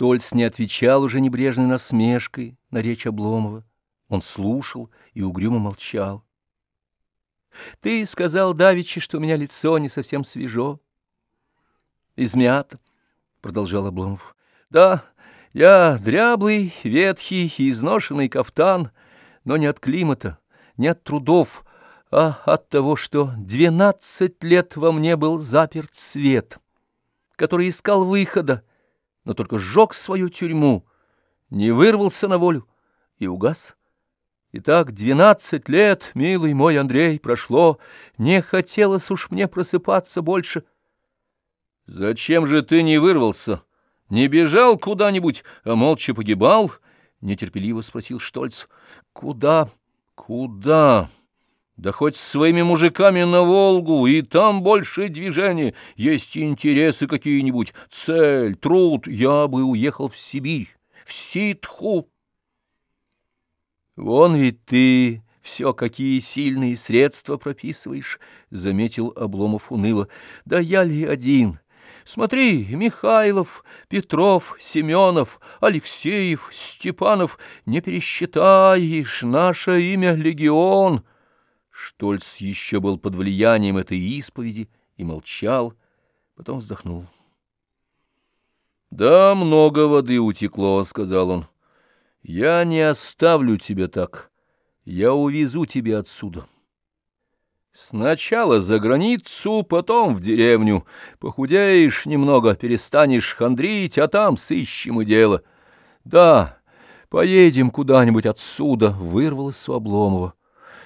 Штольц не отвечал уже небрежной насмешкой на речь Обломова. Он слушал и угрюмо молчал. — Ты сказал, Давичи, что у меня лицо не совсем свежо. — Измято, — продолжал Обломов. — Да, я дряблый, ветхий и изношенный кафтан, но не от климата, не от трудов, а от того, что двенадцать лет во мне был заперт свет, который искал выхода, но только сжег свою тюрьму, не вырвался на волю и угас. Итак, двенадцать лет, милый мой Андрей, прошло, не хотелось уж мне просыпаться больше. — Зачем же ты не вырвался? Не бежал куда-нибудь, а молча погибал? — нетерпеливо спросил Штольц. — Куда? Куда? Да хоть с своими мужиками на Волгу, и там больше движения, есть интересы какие-нибудь, цель, труд. Я бы уехал в Сибирь, в Ситху. Вон ведь ты все какие сильные средства прописываешь, — заметил Обломов уныло. Да я ли один? Смотри, Михайлов, Петров, Семенов, Алексеев, Степанов, не пересчитаешь, наше имя — легион. Штольц еще был под влиянием этой исповеди и молчал, потом вздохнул. «Да, много воды утекло», — сказал он. «Я не оставлю тебя так. Я увезу тебя отсюда. Сначала за границу, потом в деревню. Похудеешь немного, перестанешь хандрить, а там сыщем и дело. Да, поедем куда-нибудь отсюда», — вырвалось у Обломова.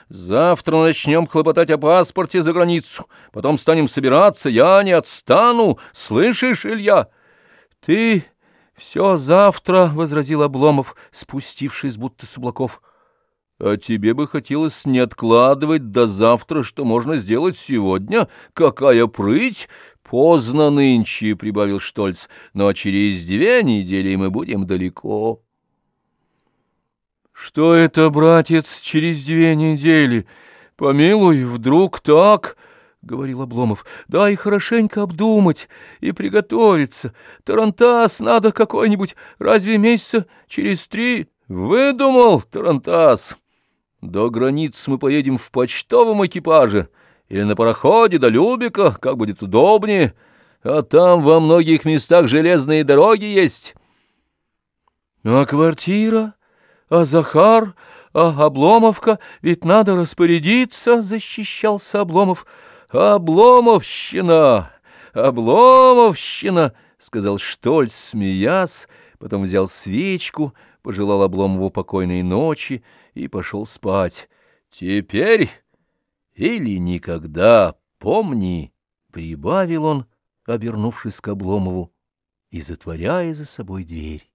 Завтра начнем хлопотать о паспорте за границу, потом станем собираться, я не отстану, слышишь, Илья? Ты все завтра, — возразил Обломов, спустившись будто с облаков. А тебе бы хотелось не откладывать до завтра, что можно сделать сегодня? Какая прыть! Поздно нынче, — прибавил Штольц, — но через две недели мы будем далеко. Что это, братец, через две недели? Помилуй, вдруг так, — говорил Обломов. Дай хорошенько обдумать и приготовиться. Тарантас надо какой-нибудь, разве месяца через три? Выдумал, Тарантас. До границ мы поедем в почтовом экипаже или на пароходе до Любика, как будет удобнее, а там во многих местах железные дороги есть. А квартира? А Захар, а Обломовка, ведь надо распорядиться, — защищался Обломов. Обломовщина, Обломовщина, — сказал Штольц, смеясь, потом взял свечку, пожелал Обломову покойной ночи и пошел спать. Теперь или никогда, помни, — прибавил он, обернувшись к Обломову и затворяя за собой дверь.